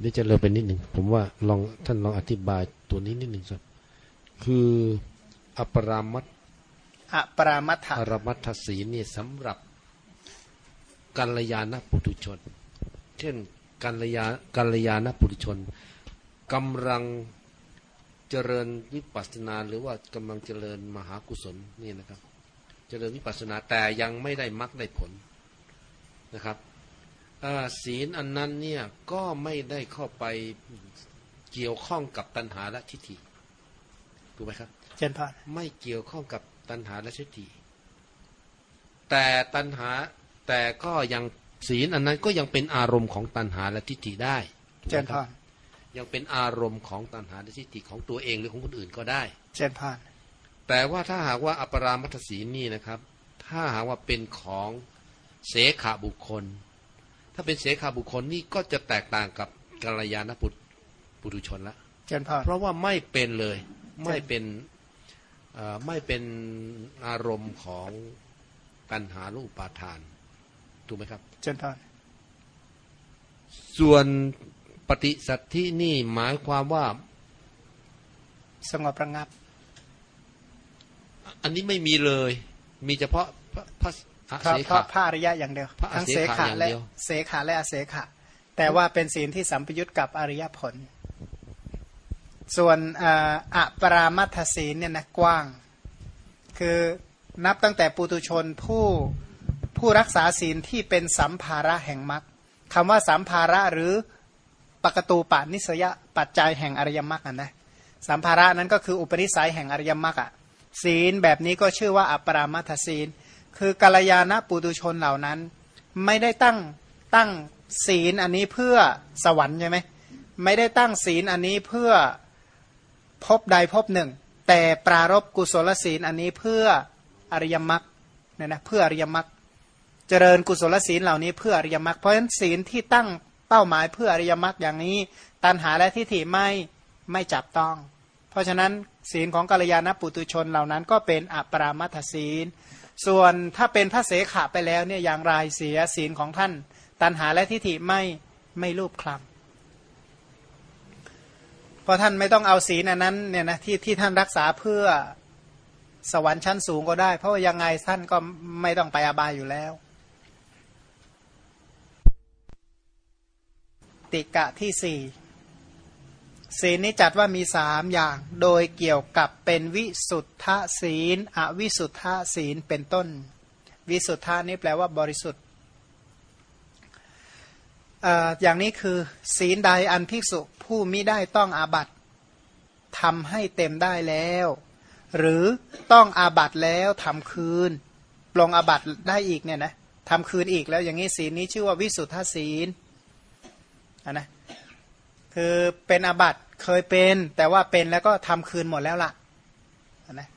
เดี๋ยวจะเลยไปนิดหนึ่งผมว่าลองท่านลองอธิบายตัวนี้นิดหนึ่งครับ คืออปรามัตอปรามัตถะอรมัตถศีลเนี่ยสำหรับกัลยาณปุถุชน เช่นกัลยากัลยาณปุถุชนกำลังเจริญวิปัสสนา หรือว่ากำลังเจริญมหากุศลนี่นะครับ เจริญวิปัสสนาแต่ยังไม่ได้มรรคได้ผลนะครับอ่า ศีลอันนั้นเนี่ยก็ไม่ได้เข้าไปเกี่ยวข้องกับตัณหาและทิฏฐิถูกไหมครับเจนพรไม่เกี่ยวข้องกับตัณหาและทิฏฐิแต่ตัณหาแต่ก็ยังศีลอันนั้นก็ยังเป็นอารมณ์ของตัณหาและทิฏฐิได้ถูกเจไหมนคพรับรยังเป็นอารมณ์ของตัณหาและทิฏฐิของตัวเองหรือของคนอื่นก็ได้เจนพรแต่ว่าถ้าหากว่าอปรามัตถศีลนี่นะครับ ถ้าหากว่าเป็นของเสขาบุคคล ถ้าเป็นเสขาบุคคลนี่ก็จะแตกต่างกับกัลยาณปุตปุถุชนละเจนพรเพราะว่าไม่เป็นเลย ไม่เป็นเอ่อไม่เป็นอารมณ์ของตัณหาหรืออุปาทาน ถูกไหมครับ เจนพรส่วนปฏิสัตธินี่หมายความว่า สงบระงับ อันนี้ไม่มีเลย มีเฉพาะพระ พระอาเพราะเสเพราะขะพระอริยะอย่างเดียวพระอทั้งเสเสขะขะอย่างและเดียวเสขะและอเสขะ แต่ว่าเป็นศีลที่สัมปยุตกับอริยผล ส่วนอ่าอะปรามัตถศีลเนี่ยนะกว้าง คือนับตั้งแต่ปุตุชนผู้ผู้รักษาศีลที่เป็นสัมภาระแห่งมรรคคำว่าสัมภาระหรือปกตูปานิสยปัจจัยแห่งอริยมรรคอะนะสัมภาระนั้นก็คืออุปนิสัยแห่งอริยมรรคอะศีลแบบนี้ก็ชื่อว่าอัปปรามัตถศีล คือกัลยาณปุตุชนเหล่านั้น ไม่ได้ตั้งตั้งศีลอันนี้เพื่อสวรรค์ใช่ไหมไม่ได้ตั้งศีลอันนี้เพื่อพบใดพบหนึ่ง แต่ปรารบกุศลศีลอันนี้เพื่ออริยมรรคเนี่ยนะเพื่ออริยมรรคเจริญกุศลศีลเหล่านี้เพื่ออริยมรรคเพราะฉะนั้นศีลที่ตั้งเป้าหมายเพื่ออริยมรรคอย่างนี้ ตัณหาและทิฏฐิไม่ไม่จับต้อง เพราะฉะนั้นศีลของกัลยาณปุตุชนเหล่านั้นก็เป็นอัปรามัตถศีล ส่วนถ้าเป็นพระเสขะไปแล้วเนี่ยอย่างไรเสียศีลของท่าน ตัณหาและทิฏฐิไม่ไม่รูปคลำเพราะท่านไม่ต้องเอาศีลอันนั้นเนี่ยนะที่ที่ท่านรักษาเพื่อสวรรค์ชั้นสูงก็ได้ เพราะว่ายังไงท่านก็ไม่ต้องไปอาบายอยู่แล้ว ติกะที่สี่ ศีลนี้จัดว่ามีสามอย่าง โดยเกี่ยวกับเป็นวิสุทธศีล อวิสุทธศีลเป็นต้น วิสุทธานี่แปลว่าบริสุทธิ์ออย่างนี้คือ ศีลใดอันภิกษุผู้มิได้ต้องอาบัตทำให้เต็มได้แล้ว หรือต้องอาบัตแล้วทำคืนปลงอาบัตได้อีกเนี่ยนะทำคืนอีกแล้วอย่างนี้ศีลนี้ชื่อว่าวิสุทธศีลอะนะคือเป็นอาบัต เคยเป็น แต่ว่าเป็นแล้วก็ทำคืนหมดแล้วล่ะนะ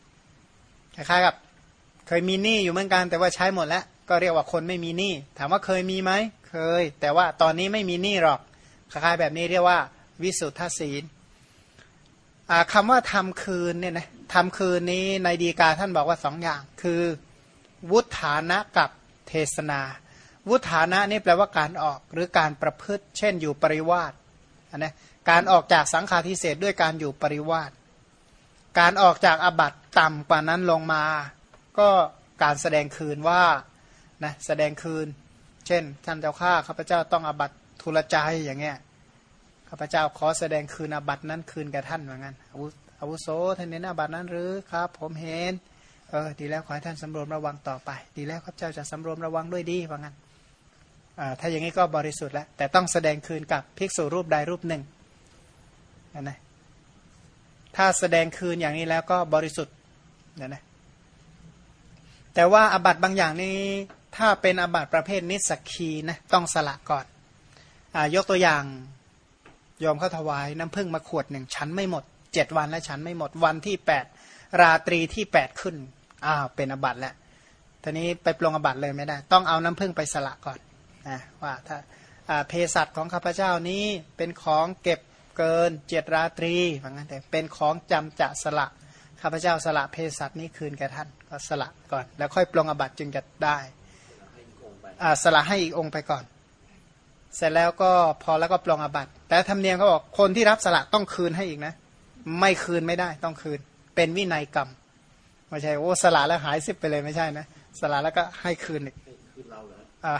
คล้ายๆกับ เคยมีหนี้อยู่เหมือนกัน แต่ว่าใช้หมดแล้ว ก็เรียกว่าคนไม่มีหนี้ถามว่าเคยมีไหมเคย แต่ว่าตอนนี้ไม่มีหนี้หรอกคล้ายๆแบบนี้เรียกว่าวิสุทธศีลอ่าคำว่าทำคืนเนี่ยนะทำคืนนี้ในดีกาท่านบอกว่าสองอย่าง คือ วุฒานะกับเทศนา วุฒานะนี่แปลว่าการออกหรือการประพฤติ เช่นอยู่ปริวาสอันนะ การออกจากสังฆาทิเศษด้วยการอยู่ปริวาสการออกจากอบัตต่ำกว่านั้นลงมา ก็การแสดงคืนว่านะแสดงคืน เช่น ท่านเจ้าข้าข้าพเจ้าต้องอบัตทุลใจอย่างเงี้ยข้าพเจ้าขอแสดงคืนอบัตนั้นคืนแก่ท่านเหมือนกันอาวุอาวุโสท่านเน้นอบัตนั้นหรือครับ ผมเห็นเออดีแล้วขอให้ท่านสำรวมระวังต่อไป ดีแล้วข้าพเจ้าจะสำรวมระวังด้วยดีว่างั้นอ่าถ้าอย่างนี้ก็บริสุทธิ์แล้วแต่ต้องแสดงคืนกับภิกษุรูปใดรูปหนึ่ง นะนะถ้าแสดงคืนอย่างนี้แล้วก็บริสุทธิ์นะนะแต่ว่าอาบัตบางอย่างนี้ถ้าเป็นอาบัตประเภทนิสกคีนะต้องสละก่อนอายกตัวอย่างยอมเข้าถวายน้ำผึ้งมาขวดหนึ่งฉันไม่หมดเจ็ดวันแล้วฉันไม่หมดวันที่แปดราตรีที่แปดขึ้นอ้าวเป็นอาบัตแล้วทีนี้ไปปลงอาบัตเลยไม่ได้ ต้องเอาน้ำผึ้งไปสละก่อนนะว่าถ้าอ่าเภสัชของข้าพเจ้านี้เป็นของเก็บ เกินเจ็ดราตรีว่างั้นแต่เป็นของจำจะสละข้าพเจ้าสละเภสัชนี้คืนแก่ท่านก็สละก่อน แล้วค่อยปลงอาบัตจึงจะได้อ่าสละให้อีกองค์ไปก่อน เสร็จแล้วก็พอแล้วก็ปลงอาบัตแต่ธรรมเนียมเขาบอกคนที่รับสละต้องคืนให้อีกนะ ไม่คืนไม่ได้ต้องคืน เป็นวินัยกรรมไม่ใช่โอ้สละแล้วหายสิบไปเลยไม่ใช่นะสละแล้วก็ให้คืนอีก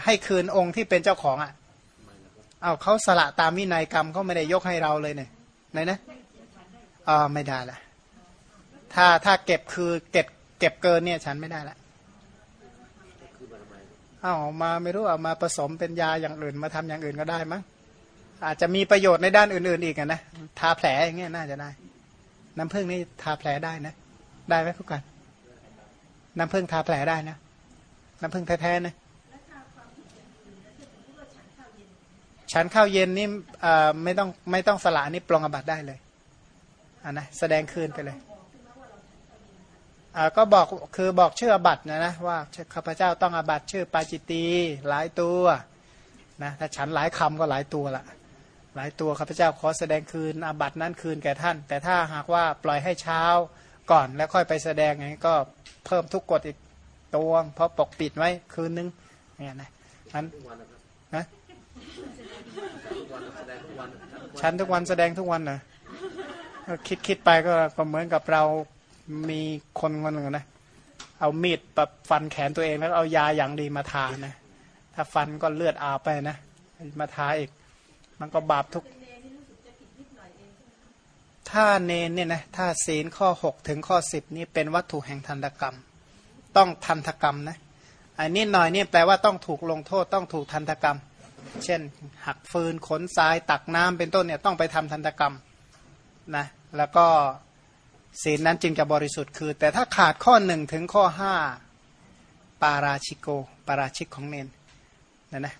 ให้คืนองค์ที่เป็นเจ้าของอะ เอาเขาสละตามวินัยกรรมเขาไม่ได้ยกให้เราเลยเนี่ยไหนนะอ๋อไม่ได้ละถ้าถ้าเก็บคือเก็บเก็บเกินเนี่ยฉันไม่ได้ละเอามาไม่รู้เอามาผสมเป็นยาอย่างอื่นมาทำอย่างอื่นก็ได้มั้งอาจจะมีประโยชน์ในด้านอื่น ๆ อีกนะทาแผลอย่างเงี้ยน่าจะได้ น้ำผึ้งนี่ทาแผลได้นะ ได้ไหมทุกคนน้ำผึ้งทาแผลได้นะ น้ำผึ้งแท้ๆนะ ฉันข้าวเย็นนี่ไม่ต้องไม่ต้องสละนี่ปลงอบัตได้เลยอ่านะแสดงคืนไปเลยอ่าก็บอกคือบอกชื่ออบัตนะนะว่าข้าพเจ้าต้องอบัตชื่อปาจิตีหลายตัวนะถ้าฉันหลายคำก็หลายตัวละหลายตัวข้าพเจ้าขอแสดงคืนอบัตนั้นคืนแก่ท่าน แต่ถ้าหากว่าปล่อยให้เช้าก่อนแล้วค่อยไปแสดงอย่างนี้ก็เพิ่มทุกกฎอีกตัวเพราะปกปิดไว้คืนนึงเนี่ยนะนั้นนะ ฉันทุกวันแสดงทุกวันนะคิดคิดไปก็ก็เหมือนกับเรามีคนคนหนึ่งนะเอามีดแบบฟันแขนตัวเองแล้วเอายาอย่างดีมาทานะ ถ้าฟันก็เลือดอาบไปนะ มาทาอีก มันก็บาปทุก ถ้าเนนเนี่ยนะถ้าศีลข้อหกถึงข้อสิบนี้เป็นวัตถุแห่งทันตกรรม ต้องทันตกรรมนะอันนี้หน่อยนี่แปลว่าต้องถูกลงโทษต้องถูกทันตกรรม เช่น หักฟืนขนทรายตักน้ำเป็นต้นเนี่ยต้องไปทำทันตกรรมนะแล้วก็ศีลนั้นจึงจะบริสุทธิ์คือ แต่ถ้าขาดข้อหนึ่งถึงข้อห้าปาราชิโก ปาราชิกของเนนนะนะ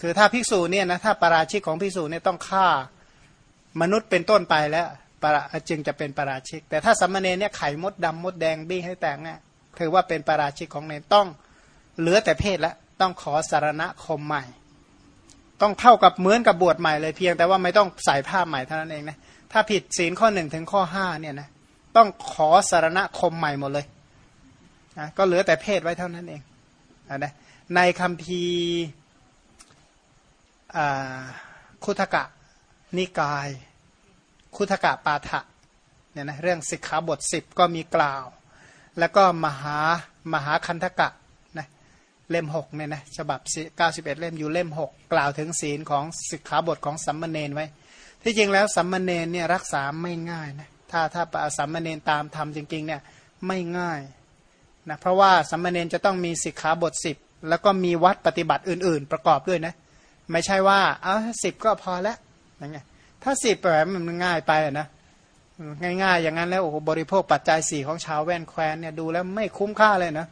คือถ้าภิกษุเนี่ยนะถ้าปาราชิกของภิกษุเนี่ยต้องฆ่ามนุษย์เป็นต้นไปแล้วปราจึงจะเป็นปาราชิก แต่ถ้าสัมมาเนเนี่ยไข่มดดำมดแดงบี้ให้แตกเนี่ยถือว่าเป็นปาราชิกของเนนต้องเหลือแต่เพศแล้วต้องขอสารณคมใหม่ ต้องเท่ากับเหมือนกับบวชใหม่เลยเพียงแต่ว่าไม่ต้องใส่ผ้าใหม่เท่านั้นเองนะถ้าผิดศีลข้อหนึ่งถึงข้อห้าเนี่ยนะต้องขอสารณคมใหม่หมดเลยนะก็เหลือแต่เพศไว้เท่านั้นเองนะในคำพีคุถกะนิกาย คุถกะปาฐะเนี่ยนะเรื่องสิกขาบทสิบก็มีกล่าว แล้วก็มหามหาคันธกะ เล่มหกเนี่ยนะฉบับเก้าสิบเอ็ดเล่มอยู่เล่มหกกล่าวถึงศีลของสิกขาบทของสัมมเนนไว้ ที่จริงแล้วสัมมเนนเนี่ยรักษาไม่ง่ายนะถ้าถ้าสัมมเนนตามทำจริงๆเนี่ยไม่ง่ายนะเพราะว่าสัมมเนนจะต้องมีสิกขาบทสิบแล้วก็มีวัดปฏิบัติอื่น ๆ ประกอบด้วยนะ ไม่ใช่ว่าเอาสิบก็พอแล้วนั่นไงถ้าสิบแบบมันง่ายไปนะง่ายๆ อย่างนั้นแล้วโอ้โหบริโภคปัจจัยสี่ของชาวแว่นแควนเนี่ยดูแล้วไม่คุ้มค่าเลยนะ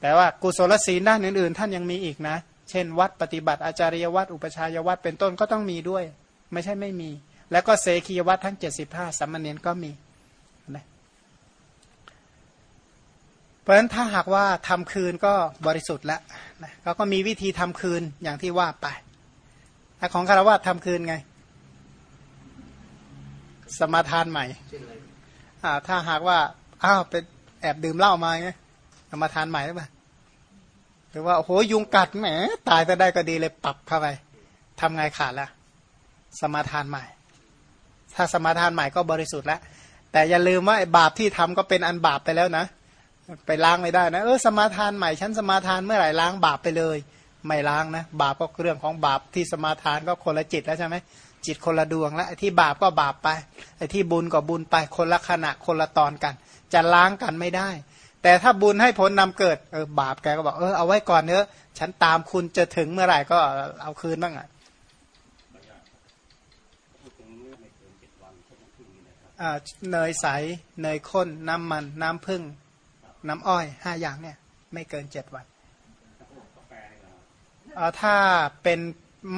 แต่ว่ากุศลศีลด้านอื่นๆ ท่านยังมีอีกนะ เช่น วัดปฏิบัติอาจารยวัดอุปชายวัดเป็นต้นก็ต้องมีด้วย ไม่ใช่ไม่มี แล้วก็เซคียวัตทั้งเจ็ดสิบห้าสัมมาเนียนก็มีนะเพราะฉะนั้นถ้าหากว่าทำคืนก็บริสุทธิ์แล้วนะเขาก็มีวิธีทำคืนอย่างที่ว่าไปถ้าของคารวะทำคืนไง สมาทานใหม่อ่าถ้าหากว่าอ้าวเป็นแอบดื่มเหล้ามาไง สมาทานใหม่หรือเปล่าหรือว่าโอ้โหยุงกัดแหมตายจะได้ก็ดีเลยปรับเข้าไปทำไงขาดละสมาทานใหม่ ถ้าสมาทานใหม่ก็บริสุทธิ์แล้วแต่อย่าลืมว่าบาปที่ทำก็เป็นอันบาปไปแล้วนะ ไปล้างไม่ได้นะเออสมาทานใหม่ฉันสมาทานเมื่อไหร่ล้างบาปไปเลย ไม่ล้างนะ บาปก็เรื่องของบาปที่สมาทานก็คนละจิตแล้วใช่ไหมจิตคนละดวงแล้วไอ้ที่บาปก็บาปไปไอ้ที่บุญก็บุญไปคนละขณะคนละตอนกัน จะล้างกันไม่ได้ แต่ถ้าบุญให้ผลนำเกิดเออบาปแกก็บอกเออเอาไว้ก่อนเนอะฉันตามคุณจะถึงเมื่อไหร่ก็เอาคืนบ้างอะเนยใสเนยข้น น้ำมัน น้ำผึ้งน้ำอ้อยห้าอย่างเนี่ย ไม่เกินเจ็ดวันถ้าเป็น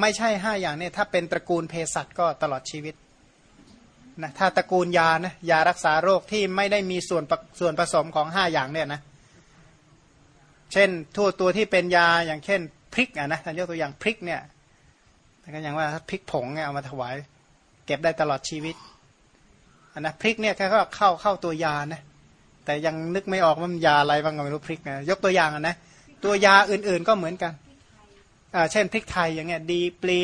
ไม่ใช่ห้าอย่างเนี่ย ถ้าเป็นตระกูลเภสัชก็ตลอดชีวิต นะถ้าตระกูลยานะยารักษาโรคที่ไม่ได้มีส่วนส่วนผสมของห้าอย่างเนี่ยนะเช่นทั่วตัวที่เป็นยาอย่างเช่นพริกอะนะท่านยกตัวอย่างพริกเนี่ยก็อย่างว่าพริกผงเนี่ยเอามาถวาย เก็บได้ตลอดชีวิตอันนะพริกเนี่ยแค่ก็เข้าเข้าตัวยานะแต่ยังนึกไม่ออกว่ามันยาอะไรบ้างก็ไม่รู้พริกนะยกตัวอย่างนะตัวยาอื่นๆก็เหมือนกันอ่าเช่นพริกไทยอย่างเงี้ยดีปลี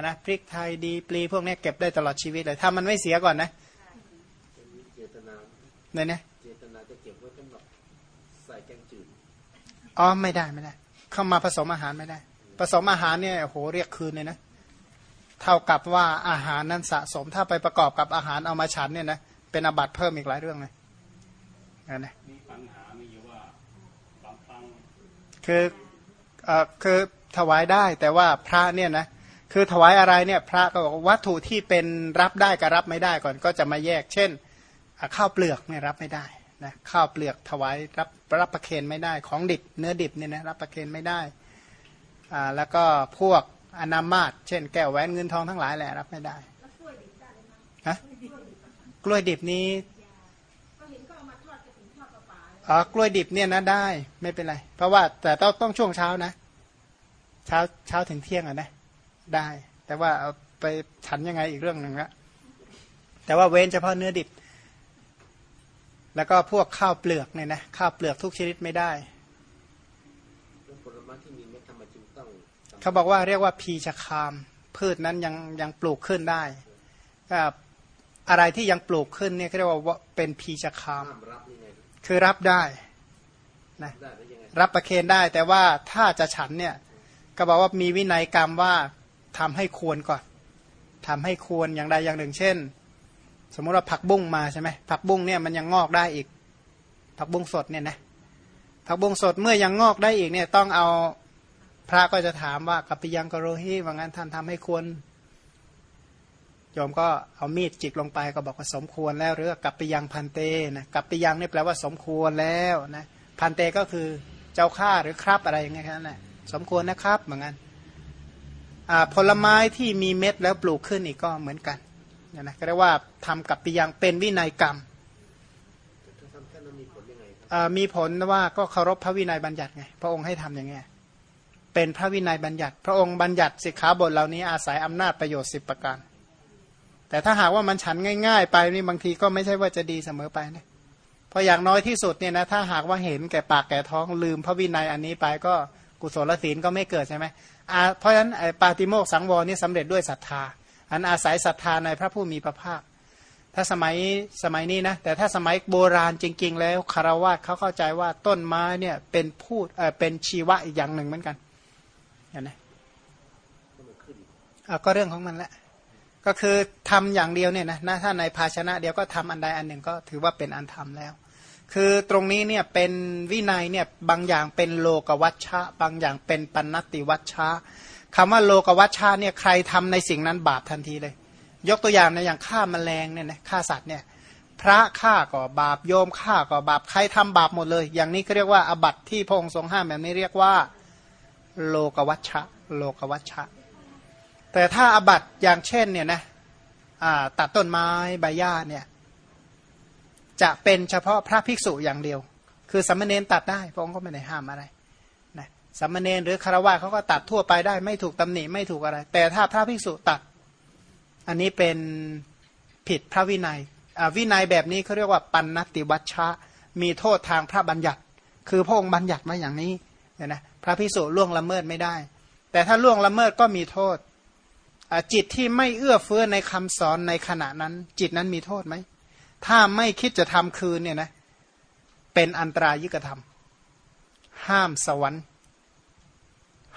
นะพริกไทยดีปลีพวกเนี้ยเก็บได้ตลอดชีวิตเลยถ้ามันไม่เสียก่อนนะเจตนาเนี่ยนะเจตนาจะเก็บไว้สำหรับใส่แกงจืดอ๋อไม่ได้ไม่ได้ เข้ามาผสมอาหารไม่ได้ ผสมอาหารเนี่ยโอ้โหเรียกคืนเลยนะเท่ากับว่าอาหารนั้นสะสมถ้าไปประกอบกับอาหารเอามาฉันเนี่ยนะเป็นอาบัติเพิ่มอีกหลายเรื่องเลยนั่นนะมีปัญหามีอยู่ว่าบางครั้งคือเอ่อคือถวายได้แต่ว่าพระเนี่ยนะ คือถวายอะไรเนี่ยพระก็บอกว่าวัตถุที่เป็นรับได้กับรับไม่ได้ก่อนก็จะมาแยก เช่นอะข้าวเปลือกเนี่ยรับไม่ได้นะข้าวเปลือกถวายรับรับประเคนไม่ได้ของดิบเนื้อดิบเนี่ยนะรับประเคนไม่ได้อ่าแล้วก็พวกอนามาตเช่น แก้วแหวนเงินทองทั้งหลายแหละรับไม่ได้ฮะกล้วยดิบนี้อ๋อกล้วยดิบเนี่ยนะได้ไม่เป็นไร เพราะว่าแต่ต้องต้องช่วงเช้านะ เช้าเช้าถึงเที่ยงอะนะ ได้ แต่ว่าเอาไปฉันยังไงอีกเรื่องหนึ่งละแต่ว่าเว้นเฉพาะเนื้อดิบ แล้วก็พวกข้าวเปลือกเนี่ยนะข้าวเปลือกทุกชนิดไม่ได้ผลไม้ที่มีเม็ดทำไมจึงต้องเขาบอกว่าเรียกว่าพีชคาม พืชนั้นยังยังปลูกขึ้นได้อะไรที่ยังปลูกขึ้นเนี่ยเขาเรียกว่าเป็นพีชคาม คือรับได้นะได้หรือยังไงรับประเคนได้ แต่ว่าถ้าจะฉันเนี่ยก็บอกว่ามีวินัยกรรมว่า ทำให้ควรก่อนทำให้ควรอย่างใดอย่างหนึ่ง เช่น สมมติว่าผักบุ้งมาใช่ไหมผักบุ้งเนี่ยมันยังงอกได้อีก ผักบุ้งสดเนี่ยนะผักบุ้งสดเมื่อยังงอกได้อีกเนี่ยต้องเอาพระก็จะถามว่ากัปปิยังกโรหิว่างั้นท่านทำให้ควรโยมก็เอามีดจิกลงไปก็บอกว่าสมควรแล้วหรือกัปปิยังพันเตนะกัปปิยังนี่แปลว่าสมควรแล้วนะพันเตก็คือเจ้าข้าหรือครับอะไรอย่างเงี้ยนั่นแหละสมควรนะครับเหมือนกัน ผลไม้ที่มีเม็ดแล้วปลูกขึ้นอีกก็เหมือนกันเนี่ยนะก็เรียกว่าทำกัปปิยังเป็นวินัยกรรมถ้าทำแค่นั้นมีผลยังไงครับอ่ามีผลว่าก็เคารพพระวินัยบัญญัติไงพระองค์ให้ทำอย่างเงี้ยเป็นพระวินัยบัญญัติ พระองค์บัญญัติสิกขาบทเหล่านี้อาศัยอำนาจประโยชน์สิบประการ แต่ถ้าหากว่ามันฉันง่าย ๆ ไปนี่บางทีก็ไม่ใช่ว่าจะดีเสมอไปนะเพราะอย่างน้อยที่สุดเนี่ยนะถ้าหากว่าเห็นแก่ปากแก่ท้องลืมพระวินัยอันนี้ไปก็ กุศลศีลก็ไม่เกิดใช่ไหมเพราะฉะนั้นปาติโมกสังวรนี่สำเร็จด้วยศรัทธา อันอาศัยศรัทธาในพระผู้มีพระภาค ถ้าสมัยสมัยนี้นะแต่ถ้าสมัยโบราณจริง ๆ แล้วคารวะเขาเข้าใจว่าต้นไม้เนี่ยเป็นพูดเออเป็นชีวะอีกอย่างหนึ่งเหมือนกันเห็นไหมก็เรื่องของมันแหละก็คือทำอย่างเดียวเนี่ยนะนะถ้าในภาชนะเดียวก็ทำอันใดอันหนึ่งก็ถือว่าเป็นอันทำแล้ว คือตรงนี้เนี่ยเป็นวินัยเนี่ยบางอย่างเป็นโลกวัชชะ บางอย่างเป็นปัณติวัชชะคำว่าโลกวัชชะเนี่ยใครทำในสิ่งนั้นบาปทันทีเลย ยกตัวอย่างในอย่างฆ่าแมลงเนี่ยนะฆ่าสัตว์เนี่ยพระฆ่าก็บาปโยมฆ่าก็บาปใครทำบาปหมดเลย อย่างนี้ก็เรียกว่าอบัตที่พระองค์ทรงห้ามแบบนี้เรียกว่า โลกวัชชะ โลกวัชชะ แต่ถ้าอบัตอย่างเช่นเนี่ยนะตัดต้นไม้ใบหญ้าเนี่ย จะเป็นเฉพาะพระภิกษุอย่างเดียว คือสัมมเนนตัดได้พระองค์ก็ไม่ได้ห้ามอะไรนะสัมมเนนหรือคารวะเขาก็ตัดทั่วไปได้ไม่ถูกตำหนิไม่ถูกอะไร แต่ถ้าพระภิกษุตัด อันนี้เป็นผิดพระวินัยวินัยแบบนี้เขาเรียกว่าปันนติวัชชะ มีโทษทางพระบัญญัติ คือพระองค์บัญญัติมาอย่างนี้เนี่ยนะพระภิกษุล่วงละเมิดไม่ได้ แต่ถ้าล่วงละเมิดก็มีโทษจิตที่ไม่เอื้อเฟื้อในคำสอนในขณะนั้น จิตนั้นมีโทษไหม ถ้าไม่คิดจะทำคืนเนี่ยนะเป็นอันตรายิกธรรม ห้ามสวรรค์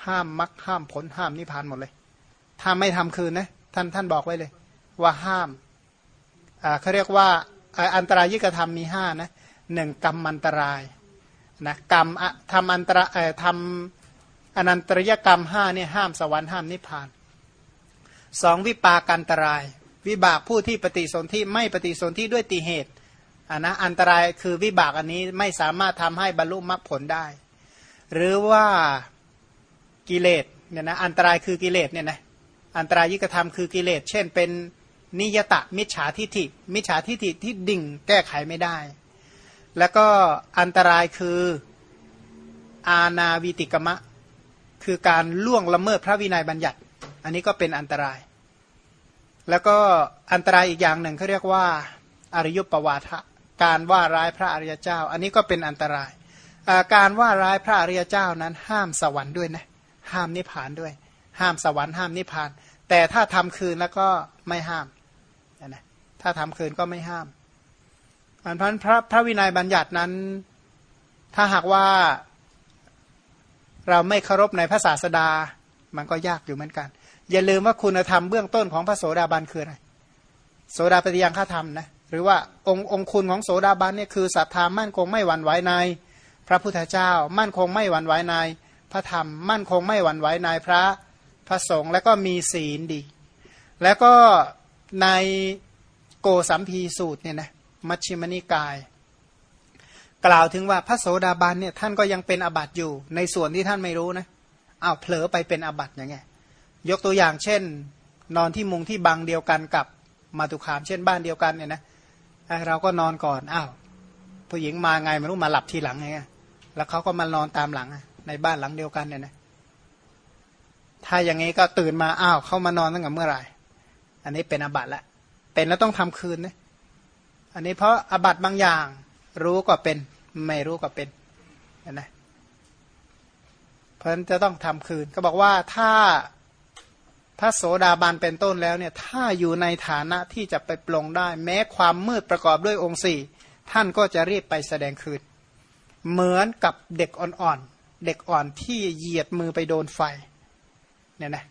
ห้ามมรรคห้ามผลห้ามนิพพานหมดเลย ถ้าไม่ทำคืนนะท่านท่านบอกไว้เลย ว่าห้ามอ่าเขาเรียกว่าอันตรายิกธรรมมีห้านะหนึ่งกรรมอันตรายนะกรรมทำอันตรายทำอนันตริยกรรมห้าเนี่ยห้ามสวรรค์ห้ามนิพพานสองวิปากันตราย วิบากผู้ที่ปฏิสนธิไม่ปฏิสนธิด้วยตีเหตุอ่านะอันตรายคือวิบากอันนี้ไม่สามารถทำให้บรรลุมรรคผลได้ หรือว่ากิเลสเนี่ยนะอันตรายคือกิเลสเนี่ยนะอันตรายิกธรรมคือกิเลส เช่น เป็นนิยตะมิจฉาทิฐิ มิจฉาทิฐิที่ดิ่งแก้ไขไม่ได้ แล้วก็อันตรายคืออาณาวิติกมะ คือการล่วงละเมิดพระวินัยบัญญัติ อันนี้ก็เป็นอันตราย แล้วก็อันตรายอีกอย่างหนึ่งเขาเรียกว่าอริยปวาทะการว่าร้ายพระอริยเจ้า อันนี้ก็เป็นอันตรายาการว่าร้ายพระอริยเจ้านั้น ห้ามสวรรค์ด้วยนะห้ามนิพพานด้วย ห้ามสวรรค์ห้ามนิพพาน แต่ถ้าทำคืนแล้วก็ไม่ห้ามนะถ้าทำคืนก็ไม่ห้ามอันพันพระพระวินัยบัญญัตินั้น ถ้าหากว่าเราไม่เคารพในพระศาสดา มันก็ยากอยู่เหมือนกัน อย่าลืมว่าคุณธรรมเบื้องต้นของพระโสดาบันคืออะไร โสดาปฏิยังฆาธรรมนะหรือว่าองค์องคุณของโสดาบันเนี่ยคือศรัทธามั่นคงไม่หวั่นไหวใน พระพุทธเจ้า มั่นคงไม่หวั่นไหวในพระธรรม มั่นคงไม่หวั่นไหวในพระพระสงฆ์แล้วก็มีศีลดี แล้วก็ในโกสัมพีสูตรเนี่ยนะมัชฌิมนิกาย กล่าวถึงว่าพระโสดาบันเนี่ยท่านก็ยังเป็นอบัตอยู่ในส่วนที่ท่านไม่รู้นะ อ้าวเผลอไปเป็นอบัตอย่างเงี้ยยกตัวอย่างเช่น นอนที่มุงที่บังเดียวกันกับมาตุคาม เช่นบ้านเดียวกันเนี่ยนะเราก็นอนก่อนอ้าวผู้หญิงมาไงไม่รู้มาหลับทีหลังไงแล้วเขาก็มานอนตามหลังในบ้านหลังเดียวกันเนี่ยนะถ้าอย่างนี้ก็ตื่นมาอ้าวเขามานอนตั้งแต่เมื่อไหร่ อันนี้เป็นอบัตละเป็นแล้วต้องทำคืนนะอันนี้เพราะอบัตบางอย่าง รู้ก็เป็น ไม่รู้ก็เป็นนะเพ ราะฉะนั้นจะต้องทำคืน ก็บอกว่าถ้าพระโสดาบันเป็นต้นแล้วเนี่ยถ้าอยู่ในฐานะที่จะไปปลงได้ แม้ความมืดประกอบด้วยองค์สี่ท่านก็จะรีบไปแสดงคืน เหมือนกับเด็กอ่อนๆ เด็กอ่อนที่เหยียดมือไปโดนไฟเนี่ยนะ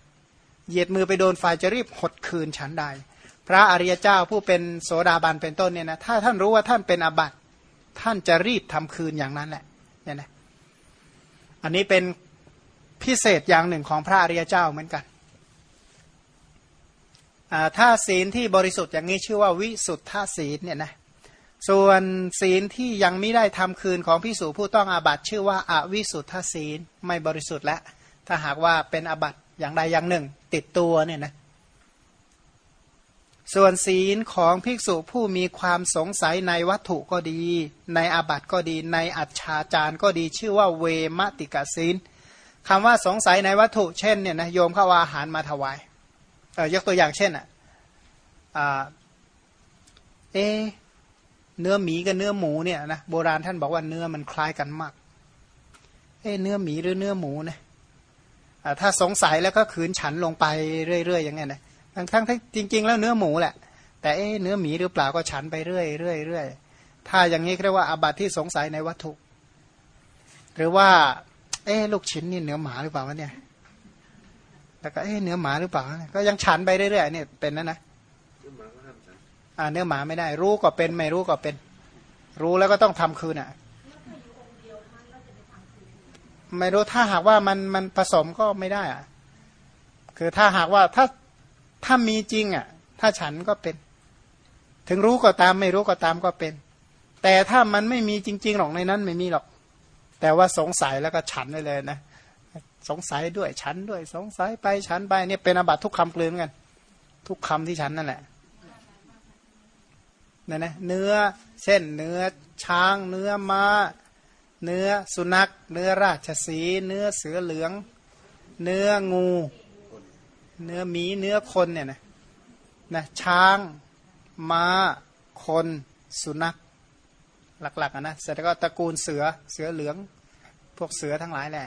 เหยียดมือไปโดนไฟจะรีบหดคืนฉันใด พระอริยเจ้าผู้เป็นโสดาบันเป็นต้นเนี่ยนะถ้าท่านรู้ว่าท่านเป็นอบัติท่านจะรีบทำคืนอย่างนั้นแหละเนี่ยนะอันนี้เป็น พิเศษอย่างหนึ่งของพระอริยเจ้าเหมือนกันถ้าศีลที่บริสุทธิ์อย่างนี้ชื่อว่าวิสุทธาศีลเนี่ยนะส่วนศีลที่ยังไม่ได้ทำคืนของพิสูจผู้ต้องอาบัตชื่อว่าอาวิสุทธาศีลไม่บริสุทธิ์แล้วถ้าหากว่าเป็นอาบัตอย่างใดอย่างหนึ่ง ติดตัวเนี่ยนะส่วนศีลของภิกษุผู้มีความสงสัยในวัตถุก็ดี ในอาบัตก็ดี ในอัจฉาจารก็ดี ชื่อว่าเวมติกศีล คำว่าสงสัยในวัตถุเช่นเนี่ยนะโยมเข้าอาหารมาถวายเออยกตัวอย่างเช่นอะเอเนื้อหมีกับเนื้อหมูเนี่ยนะโบราณท่านบอกว่าเนื้อมันคล้ายกันมาก เอ้เนื้อหมีหรือเนื้อหมูนะถ้าสงสัยแล้วก็ขืนฉันลงไปเรื่อยๆอย่างเงี้ยนะทั้งทั้งจริง ๆ แล้วเนื้อหมูแหละ แต่เอ้เนื้อหมีหรือเปล่าก็ฉันไปเรื่อยเรื่อยเรื่อยถ้าอย่างนี้เรียกว่าอาบัติที่สงสัยในวัตถุ หรือว่า เอ้ลูกชิ้นนี่เนื้อหมาหรือเปล่าวะเนี่ยแล้วก็เอ้เนื้อหมาหรือเปล่าก็ยังฉันไปเรื่อยๆเนี่ยเป็นนะนะอ่าเนื้อหมาไม่ได้ รู้ก็เป็นไม่รู้ก็เป็น รู้แล้วก็ต้องทำคืนอะ ไม่รู้ถ้าหากว่ามันมันผสมก็ไม่ได้อะคือถ้าหากว่าถ้าถ้ามีจริงอะ ถ้าฉันก็เป็น ถึงรู้ก็ตามไม่รู้ก็ตามก็เป็น แต่ถ้ามันไม่มีจริง ๆ หรอกในนั้นไม่มีหรอก แต่ว่าสงสัยแล้วก็ฉันได้เลยนะสงสัยด้วยฉันด้วย สงสัยไปฉันไปเนี่ยเป็นอบัตทุกคำกลืนกัน ทุกคำที่ฉันนั่นแหละนะนะเนื้อเช่นเนื้อช้าง เนื้อมา้า เนื้อสุนัข เนื้อราชสี เนื้อเสือเหลือง เนื้องู เนื้อหมีเนื้อคนเนี่ยนะนะช้างมา้า คน สุนัข หลักๆนะเสร็จแล้วก็ตระกูลเสือเสือเหลือง พวกเสือทั้งหลายแหละ